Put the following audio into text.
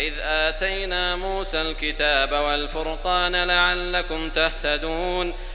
وإذ آتينا موسى الكتاب والفرقان لعلكم تهتدون